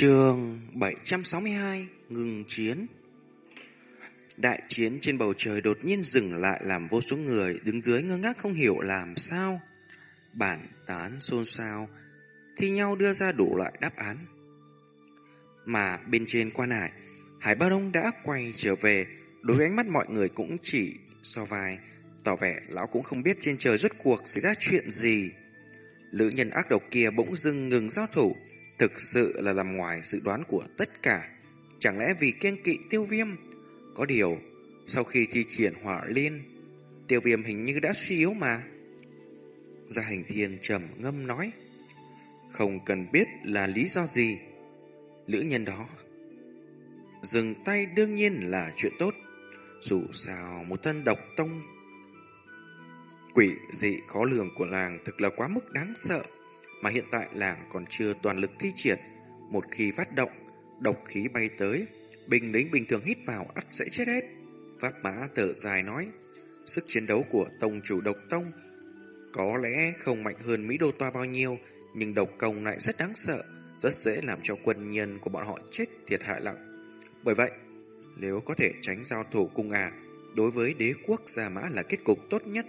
Trường 762 Ngừng chiến Đại chiến trên bầu trời đột nhiên dừng lại làm vô số người đứng dưới ngơ ngác không hiểu làm sao. Bản tán xôn xao, thi nhau đưa ra đủ loại đáp án. Mà bên trên quan hải, Hải Ba Đông đã quay trở về, đối với ánh mắt mọi người cũng chỉ so vai, tỏ vẻ lão cũng không biết trên trời rốt cuộc xảy ra chuyện gì. Lữ nhân ác độc kia bỗng dưng ngừng giao thủ, thực sự là làm ngoài dự đoán của tất cả. Chẳng lẽ vì kiên kỵ tiêu viêm? Có điều, sau khi thi triển hỏa liên, tiêu viêm hình như đã suy yếu mà. Gia hành thiên trầm ngâm nói, không cần biết là lý do gì. Lữ nhân đó, dừng tay đương nhiên là chuyện tốt. Dù sao một thân độc tông quỷ dị khó lường của làng thực là quá mức đáng sợ, mà hiện tại làng còn chưa toàn lực thi triển. Một khi phát động, độc khí bay tới, bình lính bình thường hít vào ắt sẽ chết hết. Pháp mã thở dài nói, sức chiến đấu của tông chủ độc tông có lẽ không mạnh hơn Mỹ Đô Toa bao nhiêu, nhưng độc công lại rất đáng sợ, rất dễ làm cho quân nhân của bọn họ chết thiệt hại nặng. Bởi vậy, nếu có thể tránh giao thủ cùng à, đối với đế quốc Gia Mã là kết cục tốt nhất.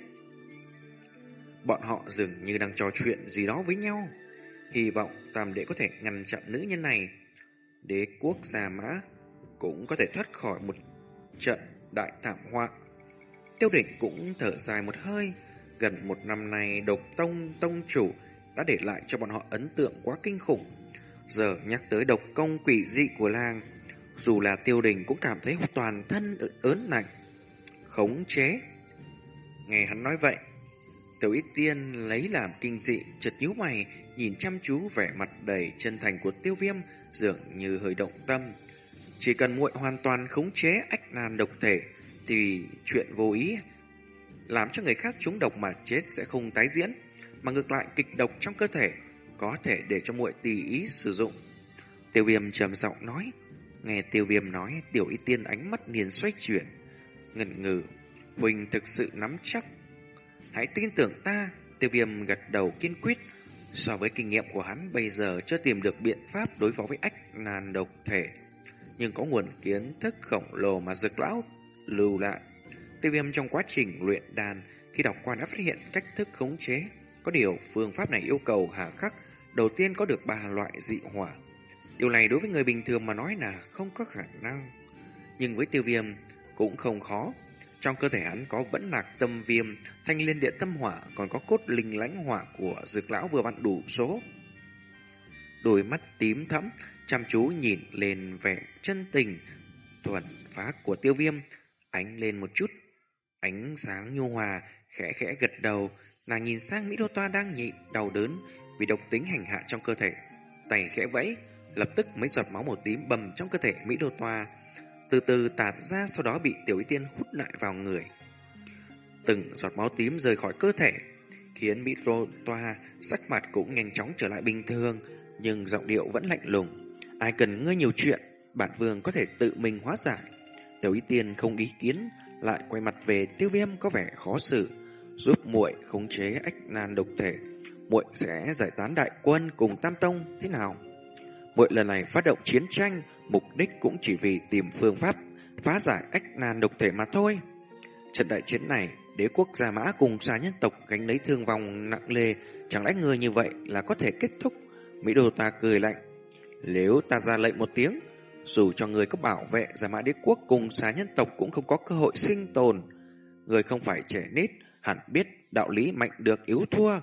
Bọn họ dường như đang trò chuyện gì đó với nhau. Hy vọng tam đệ có thể ngăn chặn nữ nhân này. Đế quốc Gia Mã cũng có thể thoát khỏi một trận đại thảm họa. Tiêu đỉnh cũng thở dài một hơi. Gần một năm nay, độc tông tông chủ đã để lại cho bọn họ ấn tượng quá kinh khủng. Giờ nhắc tới độc công quỷ dị của làng, dù là tiêu đình cũng cảm thấy toàn thân ớn lạnh. Khống chế. Nghe hắn nói vậy, Tiểu ít tiên lấy làm kinh dị, chợt nhíu mày, nhìn chăm chú vẻ mặt đầy chân thành của tiêu viêm, dường như hơi động tâm. Chỉ cần muội hoàn toàn khống chế ách nan độc thể, thì chuyện vô ý làm cho người khác trúng độc mà chết sẽ không tái diễn, mà ngược lại kịch độc trong cơ thể có thể để cho muội tùy ý sử dụng. Tiêu viêm trầm giọng nói, nghe tiêu viêm nói, tiểu y tiên ánh mắt liền xoay chuyển, ngần ngừ, Huỳnh thực sự nắm chắc Hãy tin tưởng ta, tiêu viêm gật đầu kiên quyết. So với kinh nghiệm của hắn bây giờ chưa tìm được biện pháp đối phó với ách nàn độc thể. Nhưng có nguồn kiến thức khổng lồ mà dực lão lưu lại. Tiêu viêm trong quá trình luyện đàn, khi đọc qua đã phát hiện cách thức khống chế. Có điều phương pháp này yêu cầu hà khắc, đầu tiên có được ba loại dị hỏa. Điều này đối với người bình thường mà nói là không có khả năng. Nhưng với tiêu viêm cũng không khó. Trong cơ thể hắn có vẫn lạc tâm viêm, thanh liên địa tâm hỏa, còn có cốt linh lãnh hỏa của dược lão vừa vặn đủ số. Đôi mắt tím thẫm, chăm chú nhìn lên vẻ chân tình, thuần phá của tiêu viêm, ánh lên một chút. Ánh sáng nhu hòa, khẽ khẽ gật đầu, nàng nhìn sang Mỹ Đô Toa đang nhịn, đau đớn vì độc tính hành hạ trong cơ thể. Tay khẽ vẫy, lập tức mấy giọt máu màu tím bầm trong cơ thể Mỹ Đô Toa từ từ tạt ra sau đó bị tiểu y tiên hút lại vào người. Từng giọt máu tím rời khỏi cơ thể, khiến Mỹ Rô Toa sắc mặt cũng nhanh chóng trở lại bình thường, nhưng giọng điệu vẫn lạnh lùng. Ai cần ngươi nhiều chuyện, bản vương có thể tự mình hóa giải. Tiểu y tiên không ý kiến, lại quay mặt về tiêu viêm có vẻ khó xử, giúp muội khống chế ách nan độc thể. Muội sẽ giải tán đại quân cùng Tam Tông thế nào? Muội lần này phát động chiến tranh, mục đích cũng chỉ vì tìm phương pháp phá giải ách nan độc thể mà thôi. Trận đại chiến này, đế quốc Gia Mã cùng xa nhân tộc gánh lấy thương vong nặng lề, chẳng lẽ người như vậy là có thể kết thúc? Mỹ đồ ta cười lạnh. Nếu ta ra lệnh một tiếng, dù cho người có bảo vệ Gia Mã đế quốc cùng xa nhân tộc cũng không có cơ hội sinh tồn. Người không phải trẻ nít, hẳn biết đạo lý mạnh được yếu thua.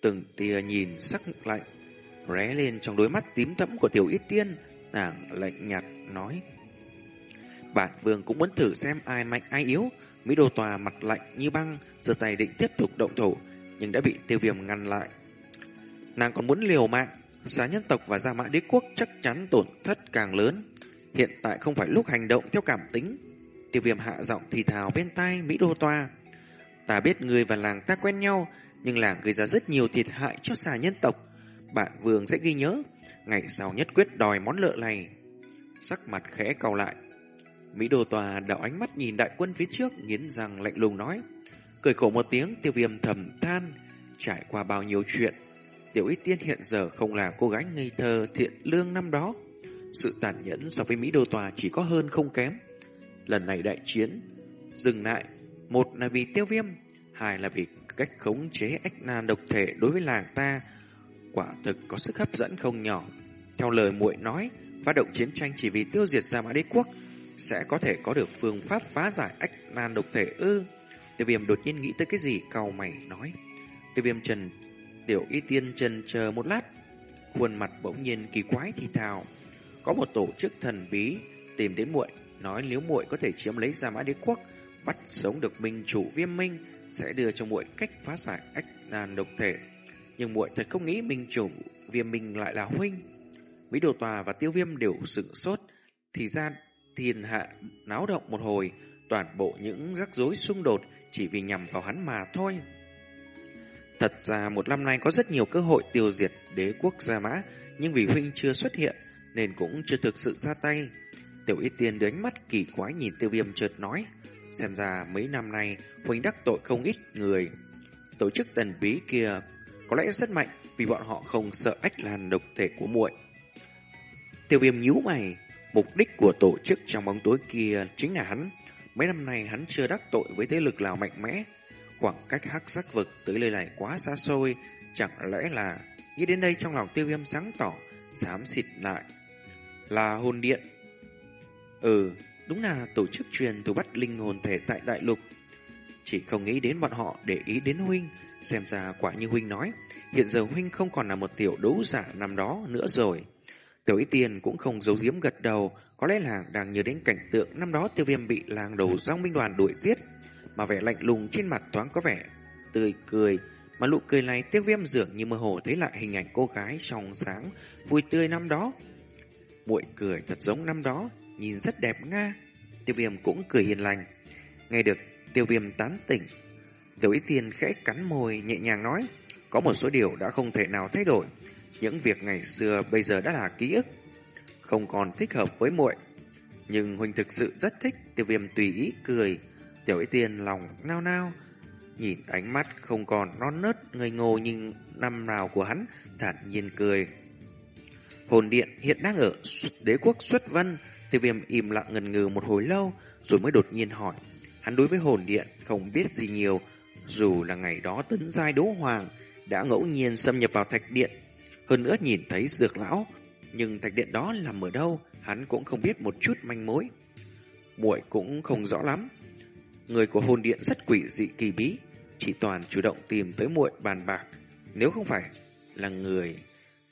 Từng tia nhìn sắc lạnh, ré lên trong đôi mắt tím thẫm của tiểu ít tiên, Nàng lạnh nhạt nói. Bản vương cũng muốn thử xem ai mạnh ai yếu. Mỹ đồ tòa mặt lạnh như băng, giơ tay định tiếp tục động thủ, nhưng đã bị tiêu viêm ngăn lại. Nàng còn muốn liều mạng, xá nhân tộc và gia mã đế quốc chắc chắn tổn thất càng lớn. Hiện tại không phải lúc hành động theo cảm tính. Tiêu viêm hạ giọng thì thào bên tai Mỹ đô toa. Ta biết người và làng ta quen nhau, nhưng làng gây ra rất nhiều thiệt hại cho xà nhân tộc. Bạn vương sẽ ghi nhớ, ngày sau nhất quyết đòi món lợ này. Sắc mặt khẽ cau lại. Mỹ đồ tòa đảo ánh mắt nhìn đại quân phía trước, nghiến răng lạnh lùng nói. Cười khổ một tiếng, tiêu viêm thầm than, trải qua bao nhiêu chuyện. Tiểu ít Tiên hiện giờ không là cô gái ngây thơ thiện lương năm đó. Sự tàn nhẫn so với Mỹ Đô Tòa chỉ có hơn không kém. Lần này đại chiến, dừng lại, một là vì tiêu viêm, hai là vì cách khống chế ách nan độc thể đối với làng ta, quả thực có sức hấp dẫn không nhỏ. Theo lời muội nói, phát động chiến tranh chỉ vì tiêu diệt Gia Mã Đế Quốc, sẽ có thể có được phương pháp phá giải ách nan độc thể ư. Tiêu viêm đột nhiên nghĩ tới cái gì cầu mày nói. Tiêu viêm trần, tiểu y tiên trần chờ một lát, khuôn mặt bỗng nhiên kỳ quái thì thào. Có một tổ chức thần bí tìm đến muội nói nếu muội có thể chiếm lấy Gia Mã Đế Quốc, bắt sống được minh chủ viêm minh, sẽ đưa cho muội cách phá giải ách nan độc thể. Nhưng muội thật không nghĩ mình chủ viêm mình lại là huynh. Mỹ Đồ Tòa và Tiêu Viêm đều sửng sốt, thì ra thiên hạ náo động một hồi, toàn bộ những rắc rối xung đột chỉ vì nhằm vào hắn mà thôi. Thật ra một năm nay có rất nhiều cơ hội tiêu diệt đế quốc Gia Mã, nhưng vì huynh chưa xuất hiện nên cũng chưa thực sự ra tay. Tiểu Y Tiên đưa ánh mắt kỳ quái nhìn Tiêu Viêm chợt nói, xem ra mấy năm nay huynh đắc tội không ít người. Tổ chức tần bí kia có lẽ rất mạnh vì bọn họ không sợ ách làn độc thể của muội. Tiêu Viêm nhíu mày, mục đích của tổ chức trong bóng tối kia chính là hắn. Mấy năm nay hắn chưa đắc tội với thế lực nào mạnh mẽ, khoảng cách hắc sắc vực tới nơi này quá xa xôi, chẳng lẽ là nghĩ đến đây trong lòng Tiêu Viêm sáng tỏ, dám xịt lại. Là hồn điện Ừ, đúng là tổ chức truyền thủ bắt linh hồn thể tại đại lục. Chỉ không nghĩ đến bọn họ để ý đến huynh, xem ra quả như huynh nói, hiện giờ huynh không còn là một tiểu đấu giả năm đó nữa rồi. Tiểu ý tiền cũng không giấu giếm gật đầu, có lẽ là đang nhớ đến cảnh tượng năm đó tiêu viêm bị làng đầu giang minh đoàn đuổi giết, mà vẻ lạnh lùng trên mặt thoáng có vẻ tươi cười, mà nụ cười này tiêu viêm dường như mơ hồ thấy lại hình ảnh cô gái trong sáng, vui tươi năm đó. Muội cười thật giống năm đó, nhìn rất đẹp nga. Tiêu viêm cũng cười hiền lành. Nghe được tiêu viêm tán tỉnh. Tiểu ý tiên khẽ cắn môi nhẹ nhàng nói. Có một số điều đã không thể nào thay đổi. Những việc ngày xưa bây giờ đã là ký ức. Không còn thích hợp với muội. Nhưng Huynh thực sự rất thích. Tiêu viêm tùy ý cười. Tiểu ý tiên lòng nao nao. Nhìn ánh mắt không còn non nớt ngây ngô nhưng năm nào của hắn thản nhiên cười. Hồn điện hiện đang ở đế quốc xuất vân Tiêu viêm im lặng ngần ngừ một hồi lâu, rồi mới đột nhiên hỏi. Hắn đối với hồn điện không biết gì nhiều, dù là ngày đó tấn giai đố hoàng đã ngẫu nhiên xâm nhập vào thạch điện. Hơn nữa nhìn thấy dược lão, nhưng thạch điện đó nằm ở đâu, hắn cũng không biết một chút manh mối. muội cũng không rõ lắm. Người của hồn điện rất quỷ dị kỳ bí, chỉ toàn chủ động tìm tới muội bàn bạc. Nếu không phải là người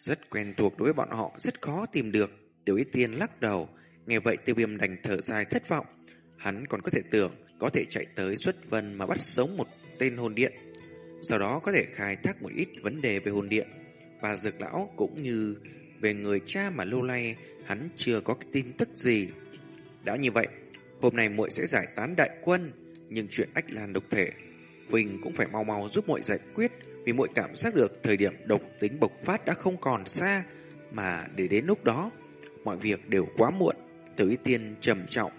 rất quen thuộc đối với bọn họ, rất khó tìm được. Tiểu Y Tiên lắc đầu, Nghe vậy tiêu viêm đành thở dài thất vọng. Hắn còn có thể tưởng có thể chạy tới xuất vân mà bắt sống một tên hồn điện. Sau đó có thể khai thác một ít vấn đề về hồn điện. Và dược lão cũng như về người cha mà lâu nay hắn chưa có tin tức gì. Đã như vậy, hôm nay muội sẽ giải tán đại quân, nhưng chuyện ách lan độc thể, Huỳnh cũng phải mau mau giúp muội giải quyết, vì muội cảm giác được thời điểm độc tính bộc phát đã không còn xa, mà để đến lúc đó, mọi việc đều quá muộn. Tử tiên trầm trọng.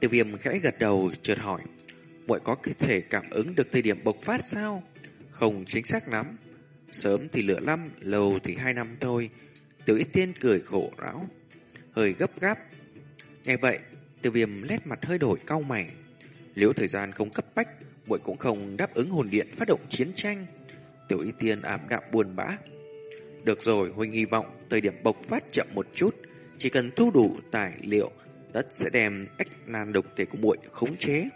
Tiêu viêm khẽ gật đầu chợt hỏi. Muội có thể cảm ứng được thời điểm bộc phát sao? Không chính xác lắm. Sớm thì lửa năm, lâu thì hai năm thôi. Tiểu y tiên cười khổ ráo. Hơi gấp gáp. Nghe vậy, tiêu viêm lét mặt hơi đổi cau mày. Nếu thời gian không cấp bách, muội cũng không đáp ứng hồn điện phát động chiến tranh. Tiểu y tiên ảm đạm buồn bã. Được rồi, Huynh hy vọng thời điểm bộc phát chậm một chút, chỉ cần thu đủ tài liệu, tất sẽ đem ách nan độc thể của muội khống chế.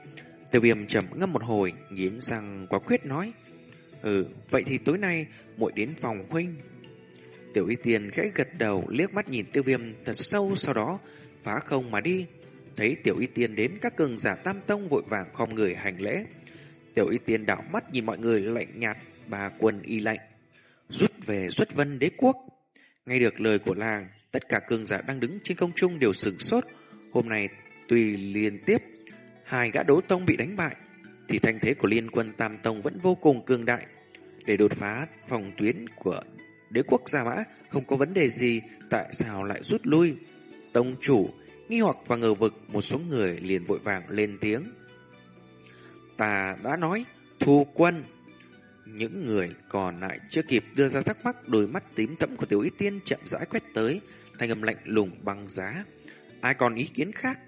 Tiêu viêm trầm ngâm một hồi, nghiến răng quả quyết nói. Ừ, vậy thì tối nay muội đến phòng huynh. Tiểu y tiền khẽ gật đầu liếc mắt nhìn tiêu viêm thật sâu sau đó phá không mà đi. Thấy tiểu y tiên đến các cường giả tam tông vội vàng khom người hành lễ. Tiểu y tiên đảo mắt nhìn mọi người lạnh nhạt, bà quần y lạnh. Rút về xuất vân đế quốc. Nghe được lời của làng, Tất cả cường giả đang đứng trên công trung đều sửng sốt. Hôm nay, tùy liên tiếp hai gã đấu tông bị đánh bại, thì thanh thế của liên quân Tam Tông vẫn vô cùng cường đại. Để đột phá phòng tuyến của đế quốc Gia Mã không có vấn đề gì, tại sao lại rút lui? Tông chủ, nghi hoặc và ngờ vực một số người liền vội vàng lên tiếng. Ta đã nói, thu quân. Những người còn lại chưa kịp đưa ra thắc mắc đôi mắt tím tẫm của tiểu y tiên chậm rãi quét tới, thanh âm lạnh lùng băng giá. Ai còn ý kiến khác?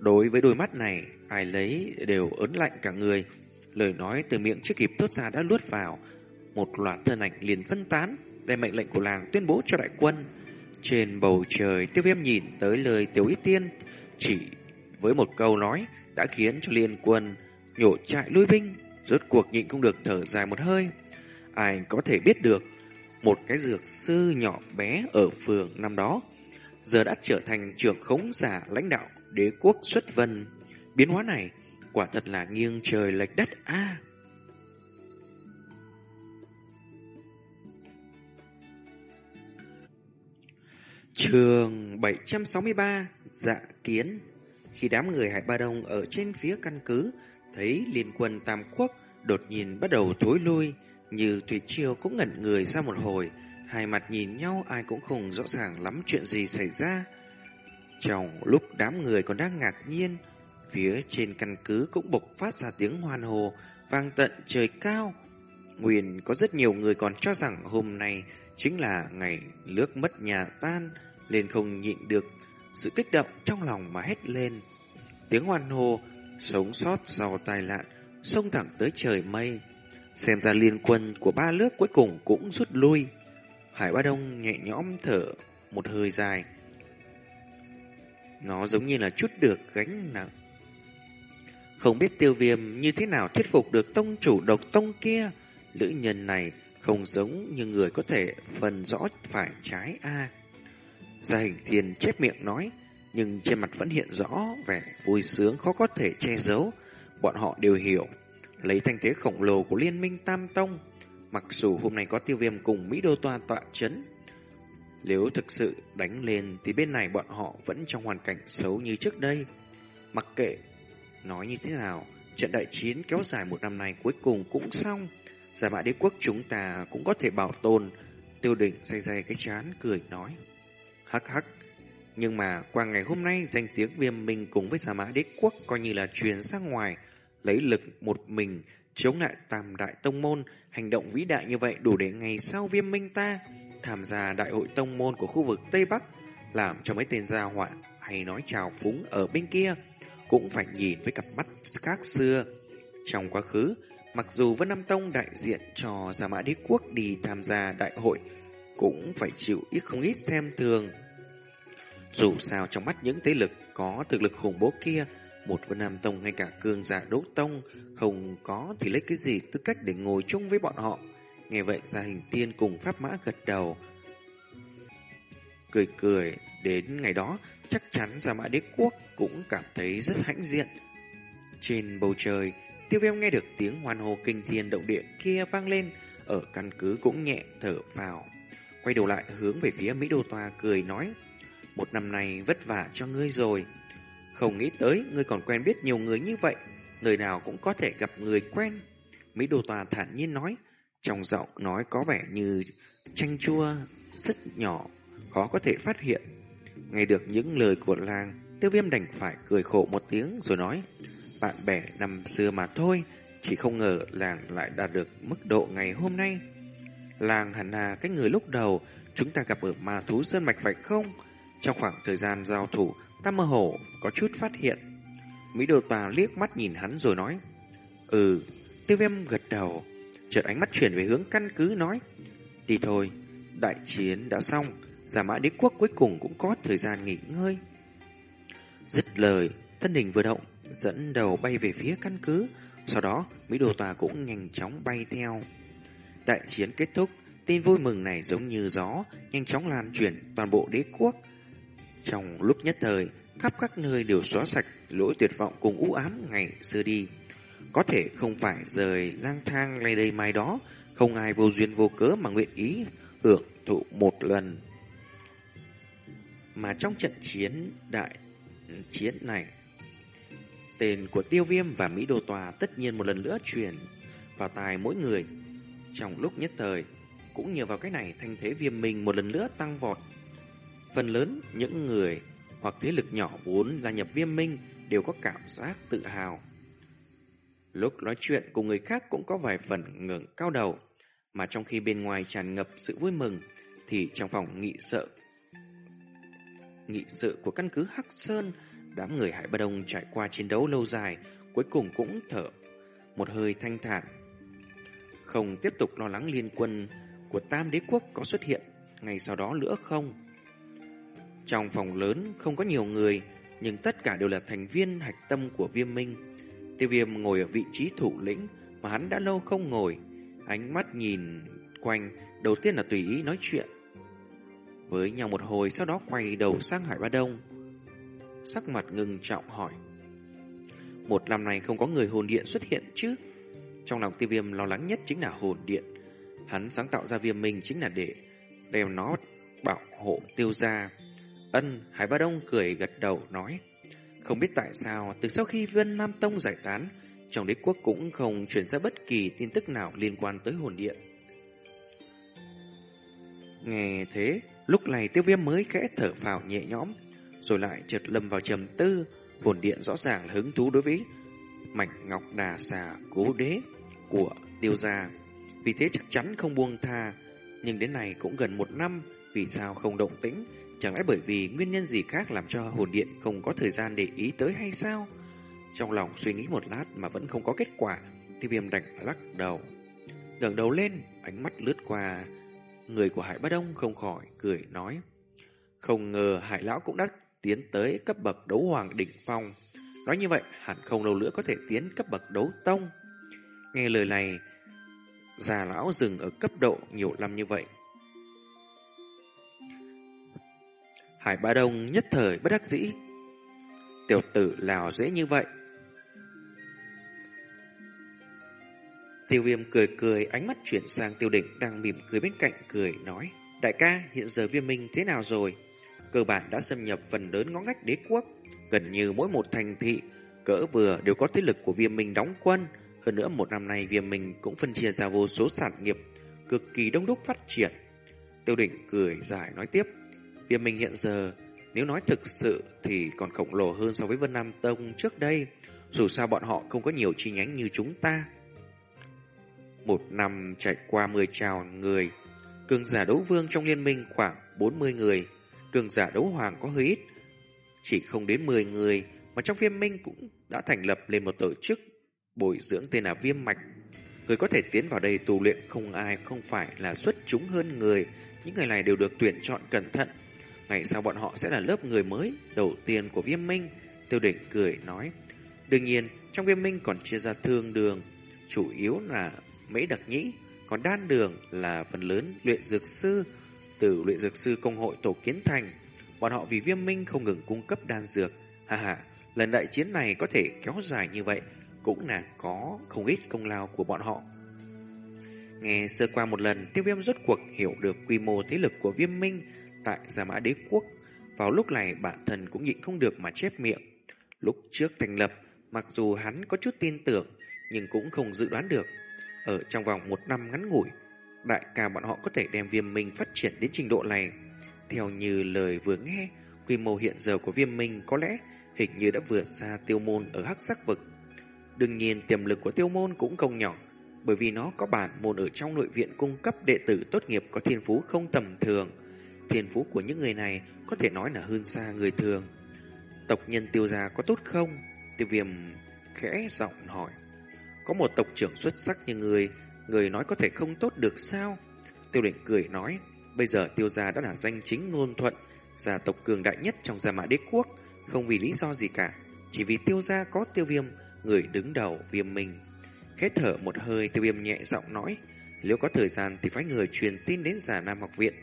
Đối với đôi mắt này, ai lấy đều ớn lạnh cả người. Lời nói từ miệng chưa kịp thốt ra đã luốt vào. Một loạt thân ảnh liền phân tán, đem mệnh lệnh của làng tuyên bố cho đại quân. Trên bầu trời, tiêu viêm nhìn tới lời tiểu ít tiên, chỉ với một câu nói đã khiến cho liên quân nhổ chạy lui binh, rốt cuộc nhịn không được thở dài một hơi. Ai có thể biết được, một cái dược sư nhỏ bé ở phường năm đó, giờ đã trở thành trưởng khống giả lãnh đạo đế quốc xuất vân. Biến hóa này quả thật là nghiêng trời lệch đất a. Trường 763 Dạ Kiến Khi đám người Hải Ba Đông ở trên phía căn cứ thấy liên quân Tam Quốc đột nhiên bắt đầu thối lui, như Thủy Triều cũng ngẩn người ra một hồi, hai mặt nhìn nhau ai cũng không rõ ràng lắm chuyện gì xảy ra trong lúc đám người còn đang ngạc nhiên, phía trên căn cứ cũng bộc phát ra tiếng hoan hồ vang tận trời cao. Nguyên có rất nhiều người còn cho rằng hôm nay chính là ngày nước mất nhà tan, nên không nhịn được sự kích động trong lòng mà hét lên. Tiếng hoan hô, sống sót sau tai nạn, xông thẳng tới trời mây. Xem ra liên quân của ba nước cuối cùng cũng rút lui. Hải Ba Đông nhẹ nhõm thở một hơi dài, nó giống như là chút được gánh nặng. Không biết tiêu viêm như thế nào thuyết phục được tông chủ độc tông kia. Lữ nhân này không giống như người có thể phần rõ phải trái A. Gia hình thiền chép miệng nói, nhưng trên mặt vẫn hiện rõ vẻ vui sướng khó có thể che giấu. Bọn họ đều hiểu, lấy thanh thế khổng lồ của liên minh Tam Tông, mặc dù hôm nay có tiêu viêm cùng Mỹ Đô Toa tọa chấn, nếu thực sự đánh lên thì bên này bọn họ vẫn trong hoàn cảnh xấu như trước đây. Mặc kệ nói như thế nào, trận đại chiến kéo dài một năm này cuối cùng cũng xong. Giả mã đế quốc chúng ta cũng có thể bảo tồn. Tiêu đỉnh say say cái chán cười nói. Hắc hắc. Nhưng mà qua ngày hôm nay danh tiếng viêm minh cùng với giả mã đế quốc coi như là truyền ra ngoài. Lấy lực một mình chống lại tam đại tông môn. Hành động vĩ đại như vậy đủ để ngày sau viêm minh ta tham gia đại hội tông môn của khu vực Tây Bắc, làm cho mấy tên gia họa hay nói chào phúng ở bên kia, cũng phải nhìn với cặp mắt khác xưa. Trong quá khứ, mặc dù Vân Nam Tông đại diện cho Gia Mã Đế Quốc đi tham gia đại hội, cũng phải chịu ít không ít xem thường. Dù sao trong mắt những thế lực có thực lực khủng bố kia, một Vân Nam Tông ngay cả cường giả đấu tông không có thì lấy cái gì tư cách để ngồi chung với bọn họ. Nghe vậy gia hình tiên cùng pháp mã gật đầu. Cười cười, đến ngày đó chắc chắn gia mã đế quốc cũng cảm thấy rất hãnh diện. Trên bầu trời, tiêu viêm nghe được tiếng hoàn hồ kinh thiên động địa kia vang lên, ở căn cứ cũng nhẹ thở vào. Quay đầu lại hướng về phía Mỹ Đô Toa cười nói, một năm này vất vả cho ngươi rồi. Không nghĩ tới ngươi còn quen biết nhiều người như vậy, nơi nào cũng có thể gặp người quen. Mỹ Đô Tòa thản nhiên nói, trong giọng nói có vẻ như chanh chua rất nhỏ, khó có thể phát hiện. Nghe được những lời của làng, tiêu viêm đành phải cười khổ một tiếng rồi nói, bạn bè năm xưa mà thôi, chỉ không ngờ làng lại đạt được mức độ ngày hôm nay. Làng hẳn là cái người lúc đầu chúng ta gặp ở ma thú sơn mạch phải không? Trong khoảng thời gian giao thủ, ta mơ hồ có chút phát hiện. Mỹ đồ tà liếc mắt nhìn hắn rồi nói, Ừ, tiêu viêm gật đầu, chợt ánh mắt chuyển về hướng căn cứ nói, đi thôi, đại chiến đã xong, giả mã đế quốc cuối cùng cũng có thời gian nghỉ ngơi. Dứt lời, thân hình vừa động, dẫn đầu bay về phía căn cứ, sau đó Mỹ Đồ Tòa cũng nhanh chóng bay theo. Đại chiến kết thúc, tin vui mừng này giống như gió, nhanh chóng lan truyền toàn bộ đế quốc. Trong lúc nhất thời, khắp các nơi đều xóa sạch lỗi tuyệt vọng cùng u ám ngày xưa đi. Có thể không phải rời lang thang lay đây mai đó, không ai vô duyên vô cớ mà nguyện ý hưởng thụ một lần. Mà trong trận chiến đại chiến này, tên của Tiêu Viêm và Mỹ Đô Tòa tất nhiên một lần nữa truyền vào tai mỗi người. Trong lúc nhất thời, cũng nhờ vào cái này thanh thế viêm mình một lần nữa tăng vọt. Phần lớn những người hoặc thế lực nhỏ vốn gia nhập viêm minh đều có cảm giác tự hào. Lúc nói chuyện cùng người khác cũng có vài phần ngẩng cao đầu, mà trong khi bên ngoài tràn ngập sự vui mừng, thì trong phòng nghị sợ nghị sự của căn cứ Hắc Sơn, đám người Hải Ba Đông trải qua chiến đấu lâu dài, cuối cùng cũng thở một hơi thanh thản. Không tiếp tục lo lắng liên quân của Tam Đế Quốc có xuất hiện ngày sau đó nữa không? Trong phòng lớn không có nhiều người, nhưng tất cả đều là thành viên hạch tâm của viêm minh. Tiêu viêm ngồi ở vị trí thủ lĩnh mà hắn đã lâu không ngồi, ánh mắt nhìn quanh, đầu tiên là tùy ý nói chuyện. Với nhau một hồi sau đó quay đầu sang Hải Ba Đông. Sắc mặt ngừng trọng hỏi. Một năm này không có người hồn điện xuất hiện chứ? Trong lòng tiêu viêm lo lắng nhất chính là hồn điện. Hắn sáng tạo ra viêm mình chính là để đem nó bảo hộ tiêu gia. Ân, Hải Ba Đông cười gật đầu nói. Không biết tại sao, từ sau khi Vân Nam Tông giải tán, trong đế quốc cũng không truyền ra bất kỳ tin tức nào liên quan tới hồn điện. Nghe thế, lúc này tiêu viêm mới khẽ thở vào nhẹ nhõm, rồi lại chợt lâm vào trầm tư, hồn điện rõ ràng là hứng thú đối với mảnh ngọc đà xà cố đế của tiêu gia. Vì thế chắc chắn không buông tha, nhưng đến này cũng gần một năm, vì sao không động tĩnh? Chẳng lẽ bởi vì nguyên nhân gì khác làm cho hồn điện không có thời gian để ý tới hay sao? Trong lòng suy nghĩ một lát mà vẫn không có kết quả, thì viêm đành lắc đầu. ngẩng đầu lên, ánh mắt lướt qua. Người của Hải Bá Đông không khỏi, cười nói. Không ngờ Hải Lão cũng đã tiến tới cấp bậc đấu hoàng đỉnh phong. Nói như vậy, hẳn không lâu nữa có thể tiến cấp bậc đấu tông. Nghe lời này, già lão dừng ở cấp độ nhiều năm như vậy. Hải Ba Đông nhất thời bất đắc dĩ. Tiểu tử nào dễ như vậy. Tiêu viêm cười cười, ánh mắt chuyển sang tiêu đỉnh đang mỉm cười bên cạnh cười nói. Đại ca, hiện giờ viêm minh thế nào rồi? Cơ bản đã xâm nhập phần lớn ngõ ngách đế quốc. Gần như mỗi một thành thị, cỡ vừa đều có thế lực của viêm minh đóng quân. Hơn nữa một năm nay viêm minh cũng phân chia ra vô số sản nghiệp, cực kỳ đông đúc phát triển. Tiêu đỉnh cười dài nói tiếp. Viêm minh hiện giờ, nếu nói thực sự thì còn khổng lồ hơn so với Vân Nam Tông trước đây. Dù sao bọn họ không có nhiều chi nhánh như chúng ta. Một năm trải qua mười trào người, cường giả đấu vương trong liên minh khoảng 40 người, cường giả đấu hoàng có hơi ít, chỉ không đến 10 người, mà trong viêm minh cũng đã thành lập lên một tổ chức bồi dưỡng tên là Viêm Mạch. Người có thể tiến vào đây tu luyện không ai không phải là xuất chúng hơn người, những người này đều được tuyển chọn cẩn thận. Ngày sau bọn họ sẽ là lớp người mới đầu tiên của Viêm Minh, Tiêu Đỉnh cười nói. Đương nhiên, trong Viêm Minh còn chia ra thương đường, chủ yếu là mấy đặc nhĩ, còn đan đường là phần lớn luyện dược sư, từ luyện dược sư công hội tổ kiến thành. Bọn họ vì viêm minh không ngừng cung cấp đan dược. Hà hà, lần đại chiến này có thể kéo dài như vậy, cũng là có không ít công lao của bọn họ. Nghe sơ qua một lần, tiêu viêm rốt cuộc hiểu được quy mô thế lực của viêm minh tại Gia Mã Đế Quốc. Vào lúc này bản thân cũng nhịn không được mà chép miệng. Lúc trước thành lập, mặc dù hắn có chút tin tưởng, nhưng cũng không dự đoán được ở trong vòng một năm ngắn ngủi, đại ca bọn họ có thể đem viêm minh phát triển đến trình độ này. Theo như lời vừa nghe, quy mô hiện giờ của viêm minh có lẽ hình như đã vượt xa tiêu môn ở hắc sắc vực. Đương nhiên tiềm lực của tiêu môn cũng không nhỏ, bởi vì nó có bản môn ở trong nội viện cung cấp đệ tử tốt nghiệp có thiên phú không tầm thường. Thiên phú của những người này có thể nói là hơn xa người thường. Tộc nhân tiêu gia có tốt không? Tiêu viêm khẽ giọng hỏi. Có một tộc trưởng xuất sắc như người, người nói có thể không tốt được sao? Tiêu định cười nói, bây giờ tiêu gia đã là danh chính ngôn thuận, gia tộc cường đại nhất trong gia mã đế quốc, không vì lý do gì cả, chỉ vì tiêu gia có tiêu viêm, người đứng đầu viêm mình. Khẽ thở một hơi tiêu viêm nhẹ giọng nói, nếu có thời gian thì phải người truyền tin đến giả Nam học viện.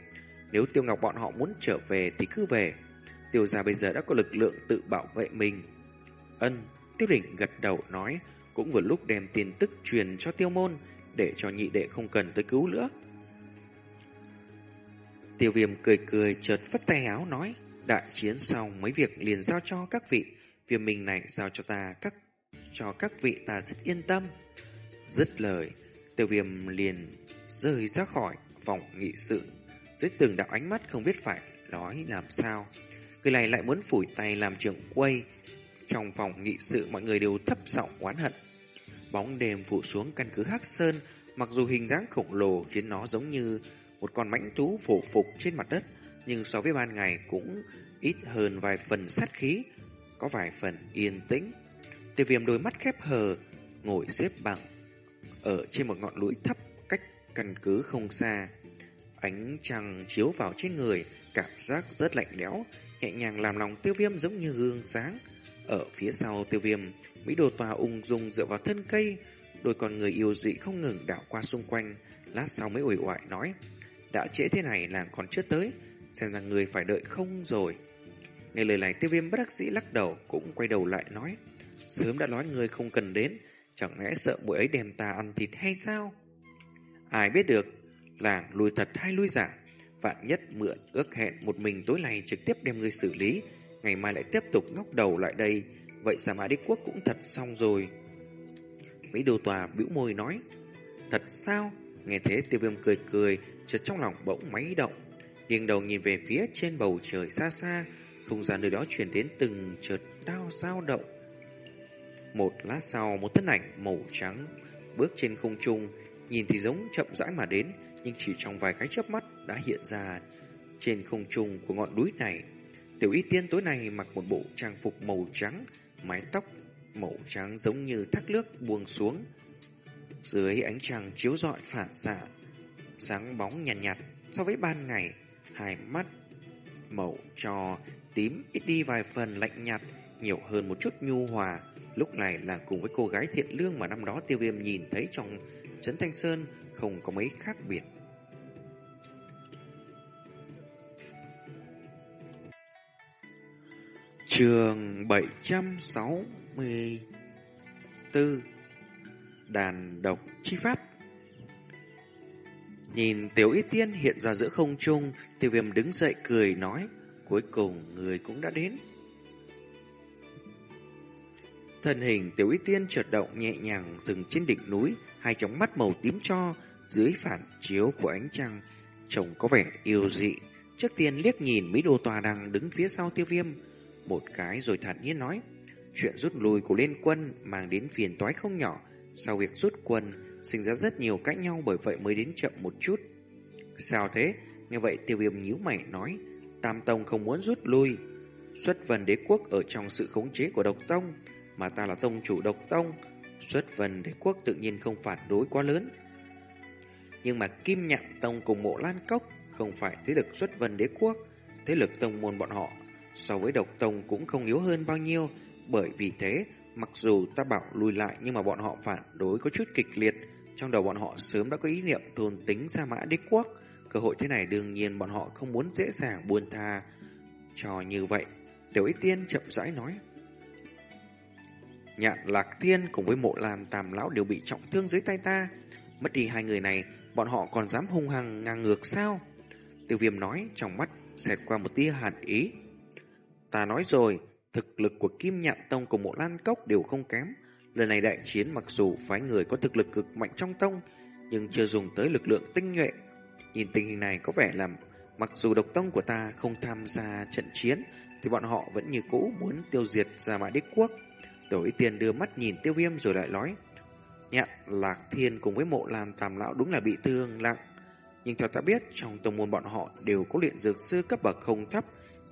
Nếu tiêu ngọc bọn họ muốn trở về thì cứ về. Tiêu gia bây giờ đã có lực lượng tự bảo vệ mình. Ân, tiêu đỉnh gật đầu nói, cũng vừa lúc đem tin tức truyền cho tiêu môn để cho nhị đệ không cần tới cứu nữa. Tiêu viêm cười cười chợt phất tay áo nói đại chiến xong mấy việc liền giao cho các vị viêm mình này giao cho ta các cho các vị ta rất yên tâm. Dứt lời, tiêu viêm liền rời ra khỏi phòng nghị sự dưới từng đạo ánh mắt không biết phải nói làm sao. Người này lại muốn phủi tay làm trưởng quay. Trong phòng nghị sự mọi người đều thấp giọng oán hận Bóng đêm phủ xuống căn cứ Hắc Sơn, mặc dù hình dáng khổng lồ khiến nó giống như một con mãnh thú phổ phục trên mặt đất, nhưng so với ban ngày cũng ít hơn vài phần sát khí, có vài phần yên tĩnh. Tiêu viêm đôi mắt khép hờ, ngồi xếp bằng ở trên một ngọn núi thấp cách căn cứ không xa. Ánh trăng chiếu vào trên người, cảm giác rất lạnh lẽo, nhẹ nhàng làm lòng tiêu viêm giống như gương sáng. Ở phía sau tiêu viêm, Mỹ đồ tòa ung dung dựa vào thân cây, đôi con người yêu dị không ngừng đảo qua xung quanh, lát sau mới ủi oại nói, đã trễ thế này làng còn chưa tới, xem rằng người phải đợi không rồi. Nghe lời này tiêu viêm bất đắc dĩ lắc đầu cũng quay đầu lại nói, sớm đã nói người không cần đến, chẳng lẽ sợ mũi ấy đem ta ăn thịt hay sao? Ai biết được, làng lùi thật hay lui giả, vạn nhất mượn ước hẹn một mình tối nay trực tiếp đem người xử lý, ngày mai lại tiếp tục ngóc đầu lại đây, vậy Giả Mã Đế Quốc cũng thật xong rồi. Mỹ Đồ Tòa bĩu môi nói, thật sao? Nghe thế tiêu viêm cười cười, chợt trong lòng bỗng máy động, nghiêng đầu nhìn về phía trên bầu trời xa xa, không gian nơi đó truyền đến từng chợt đau dao động. Một lát sau, một thân ảnh màu trắng bước trên không trung, nhìn thì giống chậm rãi mà đến, nhưng chỉ trong vài cái chớp mắt đã hiện ra trên không trung của ngọn núi này. Tiểu y tiên tối nay mặc một bộ trang phục màu trắng, mái tóc màu trắng giống như thác nước buông xuống. Dưới ánh trăng chiếu rọi phản xạ, sáng bóng nhàn nhạt, nhạt so với ban ngày, hai mắt màu trò tím ít đi vài phần lạnh nhạt, nhiều hơn một chút nhu hòa. Lúc này là cùng với cô gái thiện lương mà năm đó tiêu viêm nhìn thấy trong Trấn Thanh Sơn không có mấy khác biệt. Trường 764 Đàn độc chi pháp Nhìn Tiểu Y Tiên hiện ra giữa không trung, Tiêu Viêm đứng dậy cười nói, cuối cùng người cũng đã đến. Thân hình Tiểu Y Tiên chợt động nhẹ nhàng dừng trên đỉnh núi, hai tròng mắt màu tím cho dưới phản chiếu của ánh trăng, trông có vẻ yêu dị. Trước tiên liếc nhìn Mỹ Đô Tòa đang đứng phía sau Tiêu Viêm, một cái rồi thản nhiên nói, chuyện rút lui của liên quân mang đến phiền toái không nhỏ, sau việc rút quân sinh ra rất nhiều cãi nhau bởi vậy mới đến chậm một chút. Sao thế? Nghe vậy tiêu viêm nhíu mày nói, Tam Tông không muốn rút lui. Xuất vần đế quốc ở trong sự khống chế của độc tông, mà ta là tông chủ độc tông. Xuất vần đế quốc tự nhiên không phản đối quá lớn. Nhưng mà Kim Nhạn Tông cùng mộ Lan Cốc không phải thế lực xuất vần đế quốc, thế lực tông môn bọn họ so với độc tông cũng không yếu hơn bao nhiêu, bởi vì thế, mặc dù ta bảo lùi lại nhưng mà bọn họ phản đối có chút kịch liệt, trong đầu bọn họ sớm đã có ý niệm thôn tính ra mã đế quốc, cơ hội thế này đương nhiên bọn họ không muốn dễ dàng buồn tha cho như vậy. Tiểu Ích Tiên chậm rãi nói. Nhạn Lạc Thiên cùng với mộ làm tàm lão đều bị trọng thương dưới tay ta. Mất đi hai người này, bọn họ còn dám hung hăng ngang ngược sao? Tiêu viêm nói trong mắt xẹt qua một tia hàn ý. Ta nói rồi, thực lực của Kim Nhạn Tông cùng mộ Lan Cốc đều không kém. Lần này đại chiến mặc dù phái người có thực lực cực mạnh trong tông, nhưng chưa dùng tới lực lượng tinh nhuệ. Nhìn tình hình này có vẻ là mặc dù độc tông của ta không tham gia trận chiến, thì bọn họ vẫn như cũ muốn tiêu diệt Gia Mã Đế Quốc. Tổ ý tiền đưa mắt nhìn tiêu viêm rồi lại nói, Nhạn Lạc Thiên cùng với mộ làm tàm lão đúng là bị thương nặng. Nhưng theo ta biết, trong tông môn bọn họ đều có luyện dược sư cấp bậc không thấp,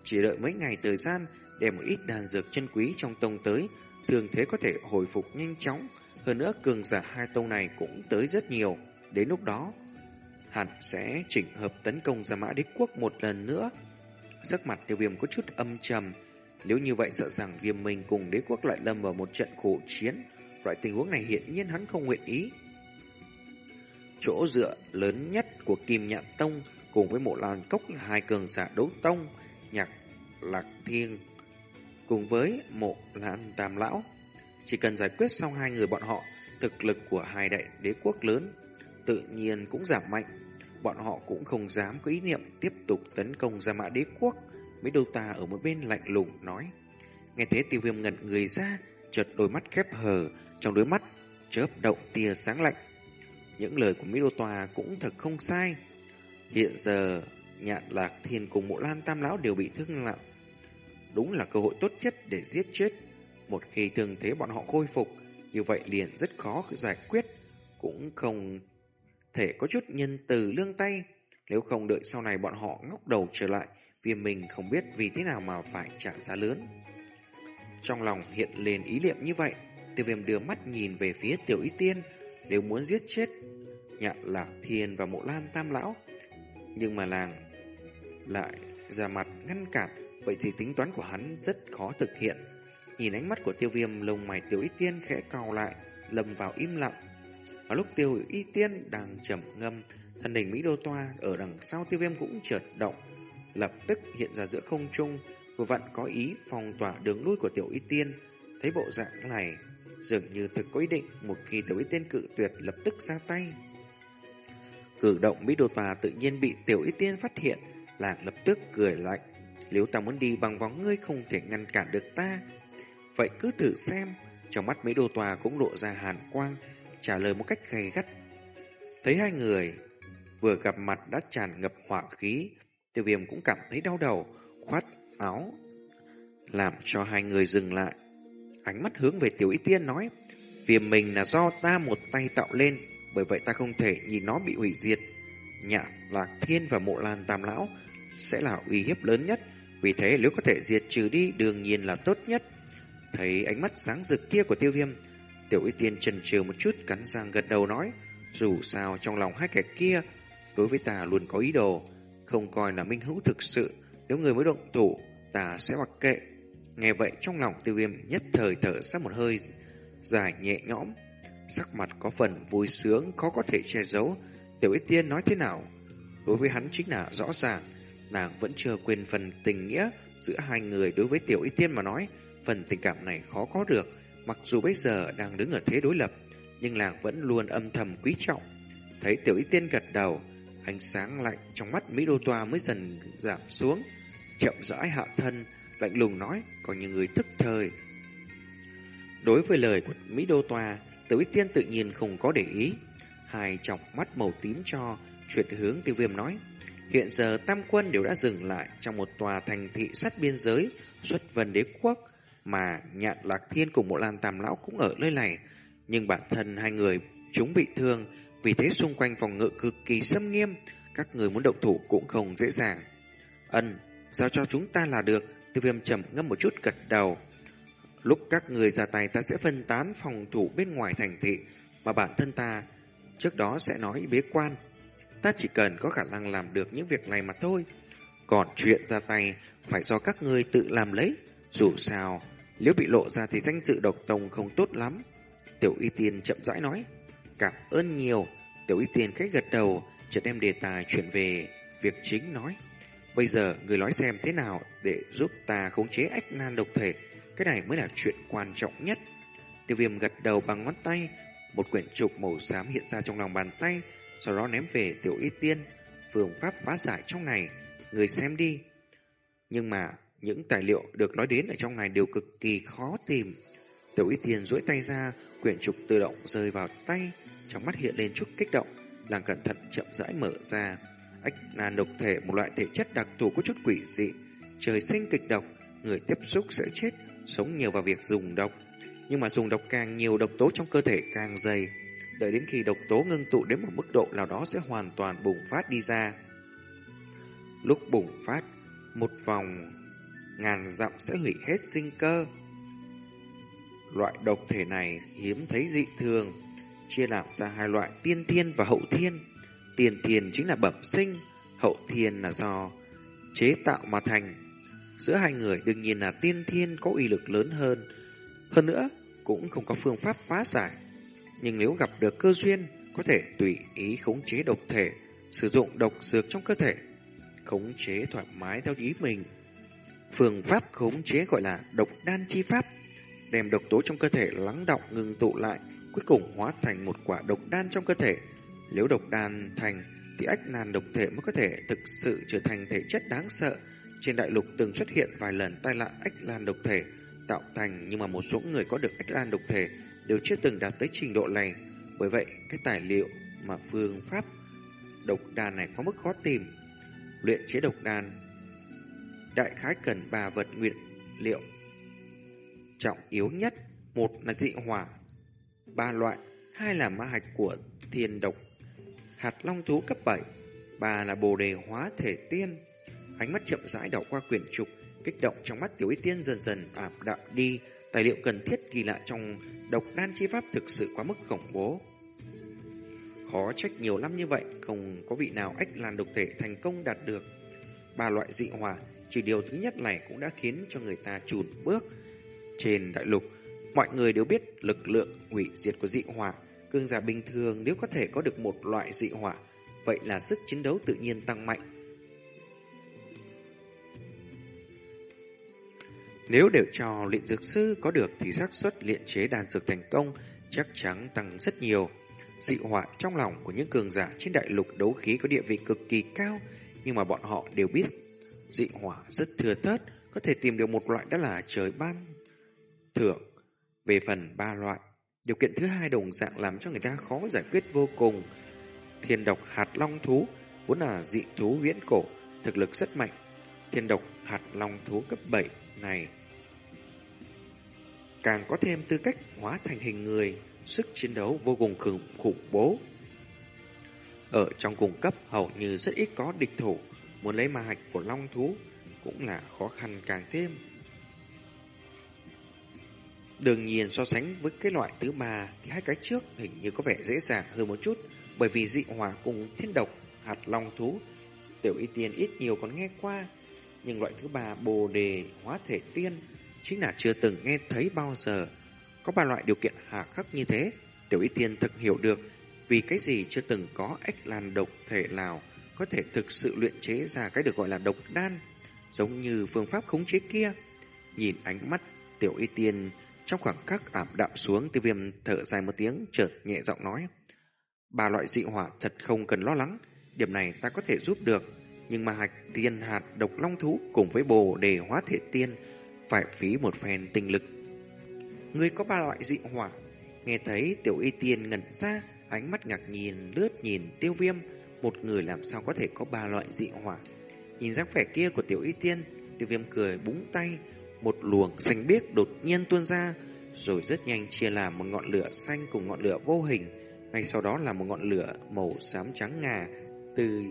chỉ đợi mấy ngày thời gian để một ít đàn dược chân quý trong tông tới, thường thế có thể hồi phục nhanh chóng. Hơn nữa cường giả hai tông này cũng tới rất nhiều. Đến lúc đó, hẳn sẽ chỉnh hợp tấn công ra mã đế quốc một lần nữa. Sắc mặt tiêu viêm có chút âm trầm. Nếu như vậy sợ rằng viêm mình cùng đế quốc lại lâm vào một trận khổ chiến. Loại tình huống này hiện nhiên hắn không nguyện ý. Chỗ dựa lớn nhất của Kim Nhạn Tông cùng với mộ lan cốc là hai cường giả đấu tông lạc thiên cùng với mộ lan tam lão. Chỉ cần giải quyết xong hai người bọn họ, thực lực của hai đại đế quốc lớn tự nhiên cũng giảm mạnh. Bọn họ cũng không dám có ý niệm tiếp tục tấn công ra mã đế quốc. Mấy đô ta ở một bên lạnh lùng nói. Nghe thế tiêu viêm ngẩn người ra, chợt đôi mắt khép hờ, trong đôi mắt chớp động tia sáng lạnh. Những lời của Mỹ Đô Tòa cũng thật không sai. Hiện giờ Nhạn Lạc Thiên cùng Mộ Lan Tam Lão đều bị thương nặng. Đúng là cơ hội tốt nhất để giết chết. Một khi thương thế bọn họ khôi phục, Như vậy liền rất khó giải quyết, cũng không thể có chút nhân từ lương tay. Nếu không đợi sau này bọn họ ngóc đầu trở lại, vì mình không biết vì thế nào mà phải trả giá lớn. Trong lòng hiện lên ý niệm như vậy, tiêu viêm đưa mắt nhìn về phía tiểu y tiên, nếu muốn giết chết nhạn lạc thiên và mộ lan tam lão. Nhưng mà làng lại ra mặt ngăn cản, vậy thì tính toán của hắn rất khó thực hiện. Nhìn ánh mắt của tiêu viêm lông mày tiểu y tiên khẽ cau lại, lầm vào im lặng. Và lúc tiêu y tiên đang trầm ngâm, thân hình Mỹ Đô Toa ở đằng sau tiêu viêm cũng chợt động, lập tức hiện ra giữa không trung, vừa vặn có ý phong tỏa đường lui của tiểu y tiên. Thấy bộ dạng này, dường như thực có ý định một khi tiểu y tiên cự tuyệt lập tức ra tay. Cử động Mỹ Đô Tòa tự nhiên bị tiểu y tiên phát hiện, làng lập tức cười lạnh. Nếu ta muốn đi bằng vòng ngươi không thể ngăn cản được ta. Vậy cứ thử xem. Trong mắt Mỹ Đô Tòa cũng lộ ra hàn quang, trả lời một cách gay gắt. Thấy hai người vừa gặp mặt đã tràn ngập hỏa khí, tiêu viêm cũng cảm thấy đau đầu, khoát áo, làm cho hai người dừng lại. Ánh mắt hướng về tiểu y tiên nói, viêm mình là do ta một tay tạo lên, bởi vậy ta không thể nhìn nó bị hủy diệt. Nhạc, Lạc Thiên và Mộ Lan Tam Lão sẽ là uy hiếp lớn nhất, vì thế nếu có thể diệt trừ đi đương nhiên là tốt nhất. Thấy ánh mắt sáng rực kia của tiêu viêm, tiểu y tiên trần trừ một chút cắn răng gật đầu nói, dù sao trong lòng hai kẻ kia, đối với ta luôn có ý đồ, không coi là minh hữu thực sự, nếu người mới động thủ, ta sẽ mặc kệ. Nghe vậy trong lòng tiêu viêm nhất thời thở ra một hơi dài nhẹ nhõm, sắc mặt có phần vui sướng khó có thể che giấu. Tiểu Y Tiên nói thế nào? Đối với hắn chính là rõ ràng, nàng vẫn chưa quên phần tình nghĩa giữa hai người đối với Tiểu Y Tiên mà nói, phần tình cảm này khó có được, mặc dù bây giờ đang đứng ở thế đối lập, nhưng nàng vẫn luôn âm thầm quý trọng. Thấy Tiểu Y Tiên gật đầu, ánh sáng lạnh trong mắt Mỹ Đô Toa mới dần giảm xuống, chậm rãi hạ thân, lạnh lùng nói, còn những người thức thời. Đối với lời của Mỹ Đô Toa, Tiểu Y Tiên tự nhiên không có để ý. Hai tròng mắt màu tím cho, chuyển hướng tiêu viêm nói. Hiện giờ tam quân đều đã dừng lại trong một tòa thành thị sát biên giới, xuất vân đế quốc, mà nhạn lạc thiên cùng một lan tàm lão cũng ở nơi này. Nhưng bản thân hai người chúng bị thương, vì thế xung quanh phòng ngự cực kỳ xâm nghiêm, các người muốn động thủ cũng không dễ dàng. Ân, giao cho chúng ta là được, tiêu viêm trầm ngâm một chút gật đầu. Lúc các người ra tay ta sẽ phân tán phòng thủ bên ngoài thành thị, mà bản thân ta trước đó sẽ nói bế quan. Ta chỉ cần có khả năng làm được những việc này mà thôi. Còn chuyện ra tay phải do các người tự làm lấy. Dù sao, nếu bị lộ ra thì danh dự độc tông không tốt lắm. Tiểu Y Tiên chậm rãi nói. Cảm ơn nhiều. Tiểu Y Tiên cách gật đầu, chợt đem đề tài chuyển về việc chính nói. Bây giờ người nói xem thế nào để giúp ta khống chế ách nan độc thể. Cái này mới là chuyện quan trọng nhất. Tiêu viêm gật đầu bằng ngón tay. Một quyển trục màu xám hiện ra trong lòng bàn tay. Sau đó ném về tiểu y tiên. Phương pháp phá giải trong này. Người xem đi. Nhưng mà những tài liệu được nói đến ở trong này đều cực kỳ khó tìm. Tiểu y tiên duỗi tay ra. Quyển trục tự động rơi vào tay. Trong mắt hiện lên chút kích động. Làng cẩn thận chậm rãi mở ra. Ách là độc thể một loại thể chất đặc thù có chút quỷ dị, trời sinh kịch độc, người tiếp xúc sẽ chết, sống nhiều vào việc dùng độc. Nhưng mà dùng độc càng nhiều độc tố trong cơ thể càng dày, đợi đến khi độc tố ngưng tụ đến một mức độ nào đó sẽ hoàn toàn bùng phát đi ra. Lúc bùng phát, một vòng ngàn dặm sẽ hủy hết sinh cơ. Loại độc thể này hiếm thấy dị thường, chia làm ra hai loại tiên thiên và hậu thiên. Tiền thiên chính là bẩm sinh, hậu thiên là do chế tạo mà thành. Giữa hai người đương nhiên là tiên thiên có uy lực lớn hơn. Hơn nữa, cũng không có phương pháp phá giải. Nhưng nếu gặp được cơ duyên, có thể tùy ý khống chế độc thể, sử dụng độc dược trong cơ thể, khống chế thoải mái theo ý mình. Phương pháp khống chế gọi là độc đan chi pháp, đem độc tố trong cơ thể lắng động ngừng tụ lại, cuối cùng hóa thành một quả độc đan trong cơ thể, nếu độc đan thành thì ách nàn độc thể mới có thể thực sự trở thành thể chất đáng sợ. Trên đại lục từng xuất hiện vài lần tai nạn ách lan độc thể tạo thành nhưng mà một số người có được ách lan độc thể đều chưa từng đạt tới trình độ này. Bởi vậy, cái tài liệu mà phương pháp độc đan này có mức khó tìm. Luyện chế độc đan đại khái cần ba vật nguyên liệu trọng yếu nhất một là dị hỏa ba loại, hai là ma hạch của thiên độc, hạt long thú cấp 7, ba là bồ đề hóa thể tiên. Ánh mắt chậm rãi đảo qua quyển trục, kích động trong mắt tiểu y tiên dần dần ảm đạm đi, tài liệu cần thiết ghi lại trong độc đan chi pháp thực sự quá mức khủng bố. Khó trách nhiều năm như vậy, không có vị nào ách làn độc thể thành công đạt được. Ba loại dị hỏa, chỉ điều thứ nhất này cũng đã khiến cho người ta chùn bước. Trên đại lục, mọi người đều biết lực lượng hủy diệt của dị hỏa. Cương giả bình thường nếu có thể có được một loại dị hỏa, vậy là sức chiến đấu tự nhiên tăng mạnh. Nếu đều cho luyện dược sư có được thì xác suất luyện chế đan dược thành công chắc chắn tăng rất nhiều. Dị hỏa trong lòng của những cường giả trên đại lục đấu khí có địa vị cực kỳ cao, nhưng mà bọn họ đều biết dị hỏa rất thừa thớt, có thể tìm được một loại đó là trời ban thưởng. Về phần ba loại, điều kiện thứ hai đồng dạng làm cho người ta khó giải quyết vô cùng. Thiên độc hạt long thú vốn là dị thú viễn cổ, thực lực rất mạnh. Thiên độc hạt long thú cấp 7 này càng có thêm tư cách hóa thành hình người, sức chiến đấu vô cùng khủng, khủng bố. Ở trong cùng cấp hầu như rất ít có địch thủ, muốn lấy ma hạch của long thú cũng là khó khăn càng thêm. Đương nhiên so sánh với cái loại thứ ba thì hai cái trước hình như có vẻ dễ dàng hơn một chút bởi vì dị hỏa cùng thiên độc, hạt long thú, tiểu y tiên ít nhiều còn nghe qua. Nhưng loại thứ ba bồ đề hóa thể tiên chính là chưa từng nghe thấy bao giờ. Có ba loại điều kiện hà khắc như thế, tiểu y tiên thực hiểu được vì cái gì chưa từng có ếch lan độc thể nào có thể thực sự luyện chế ra cái được gọi là độc đan, giống như phương pháp khống chế kia. Nhìn ánh mắt tiểu y tiên trong khoảng khắc ảm đạm xuống, tiêu viêm thở dài một tiếng, chợt nhẹ giọng nói. Ba loại dị hỏa thật không cần lo lắng, điểm này ta có thể giúp được. Nhưng mà hạch tiên hạt độc long thú cùng với bồ đề hóa thể tiên phải phí một phen tinh lực. người có ba loại dị hỏa, nghe thấy tiểu y tiên ngẩn ra, ánh mắt ngạc nhìn lướt nhìn tiêu viêm, một người làm sao có thể có ba loại dị hỏa. Nhìn dáng vẻ kia của tiểu y tiên, tiêu viêm cười búng tay, một luồng xanh biếc đột nhiên tuôn ra, rồi rất nhanh chia làm một ngọn lửa xanh cùng ngọn lửa vô hình, ngay sau đó là một ngọn lửa màu xám trắng ngà từ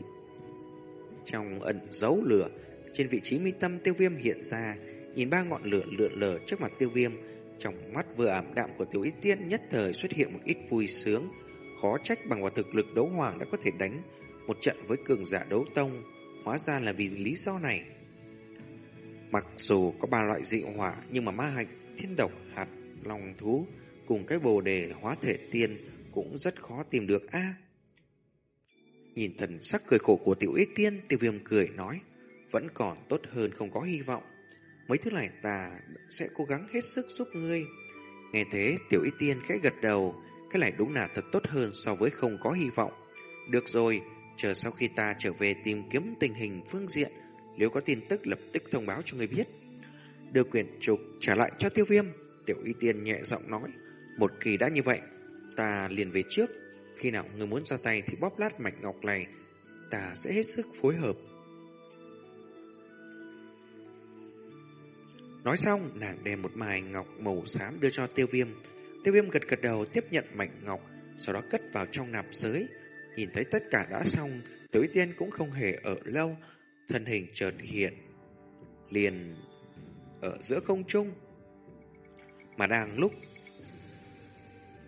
trong ẩn giấu lửa trên vị trí mi tâm tiêu viêm hiện ra, nhìn ba ngọn lửa lượn lờ trước mặt tiêu viêm, trong mắt vừa ảm đạm của tiểu ít tiên nhất thời xuất hiện một ít vui sướng, khó trách bằng vào thực lực đấu hoàng đã có thể đánh một trận với cường giả đấu tông, hóa ra là vì lý do này. Mặc dù có ba loại dị hỏa nhưng mà ma hạch, thiên độc, hạt, long thú cùng cái bồ đề hóa thể tiên cũng rất khó tìm được a. Nhìn thần sắc cười khổ của tiểu y tiên, tiêu viêm cười nói, vẫn còn tốt hơn không có hy vọng. Mấy thứ này ta sẽ cố gắng hết sức giúp ngươi. Nghe thế, tiểu y tiên khẽ gật đầu, cái này đúng là thật tốt hơn so với không có hy vọng. Được rồi, chờ sau khi ta trở về tìm kiếm tình hình phương diện, nếu có tin tức lập tức thông báo cho người biết. Đưa quyền trục trả lại cho tiêu viêm. Tiểu y tiên nhẹ giọng nói. Một kỳ đã như vậy, ta liền về trước. Khi nào người muốn ra tay thì bóp lát mạch ngọc này, ta sẽ hết sức phối hợp. Nói xong, nàng đem một mài ngọc màu xám đưa cho tiêu viêm. Tiêu viêm gật gật đầu tiếp nhận mảnh ngọc, sau đó cất vào trong nạp giới. Nhìn thấy tất cả đã xong, tử tiên cũng không hề ở lâu, thân hình chợt hiện liền ở giữa không trung. Mà đang lúc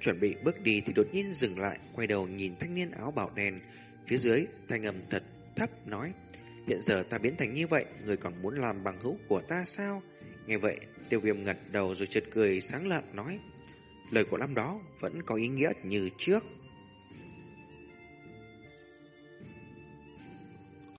chuẩn bị bước đi thì đột nhiên dừng lại, quay đầu nhìn thanh niên áo bảo đen phía dưới, thanh âm thật thấp nói: "Hiện giờ ta biến thành như vậy, người còn muốn làm bằng hữu của ta sao?" Nghe vậy, Tiêu Viêm ngật đầu rồi chợt cười sáng lạn nói: "Lời của năm đó vẫn có ý nghĩa như trước."